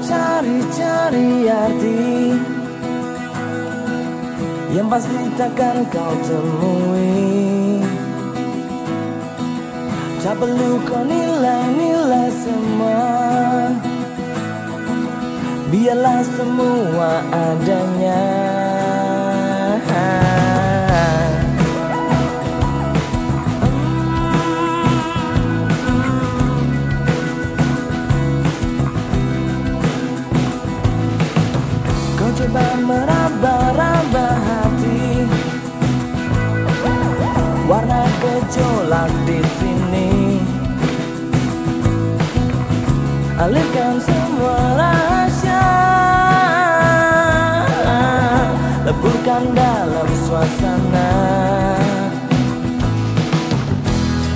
cari-cari arti. Yang pasti takkan kau temui. Tak perlu kau nilai-nilai semua. Biarlah semua adanya coba meraba-raba hati. Warna gejolak di sini. Alihkan semua rahasia. Leburkan dalam suasana.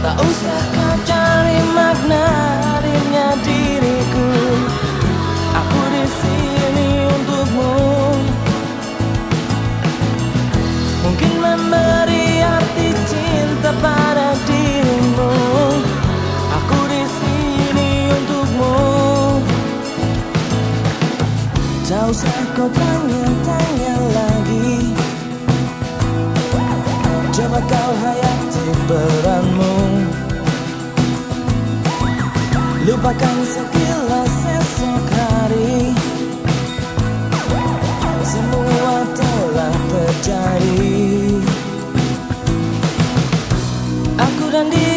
Tak usah kau kau tanya-tanya lagi. Coba kau hayati peranmu. Lupakan sekilas esok hari. Semua telah terjadi. Aku dan dirimu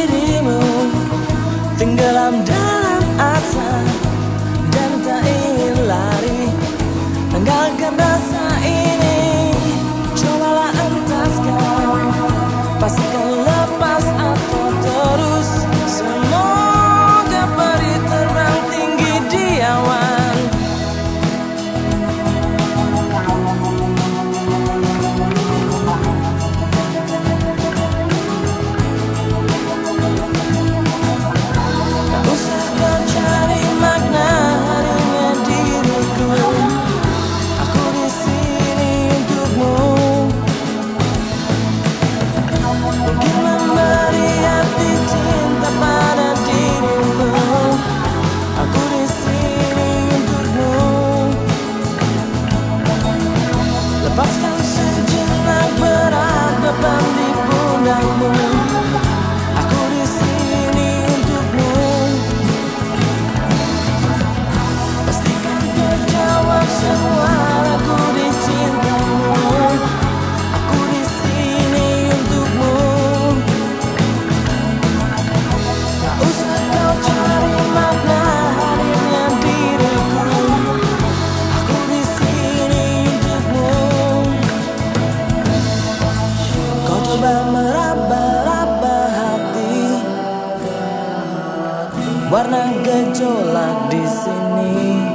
warna gejolak di sini.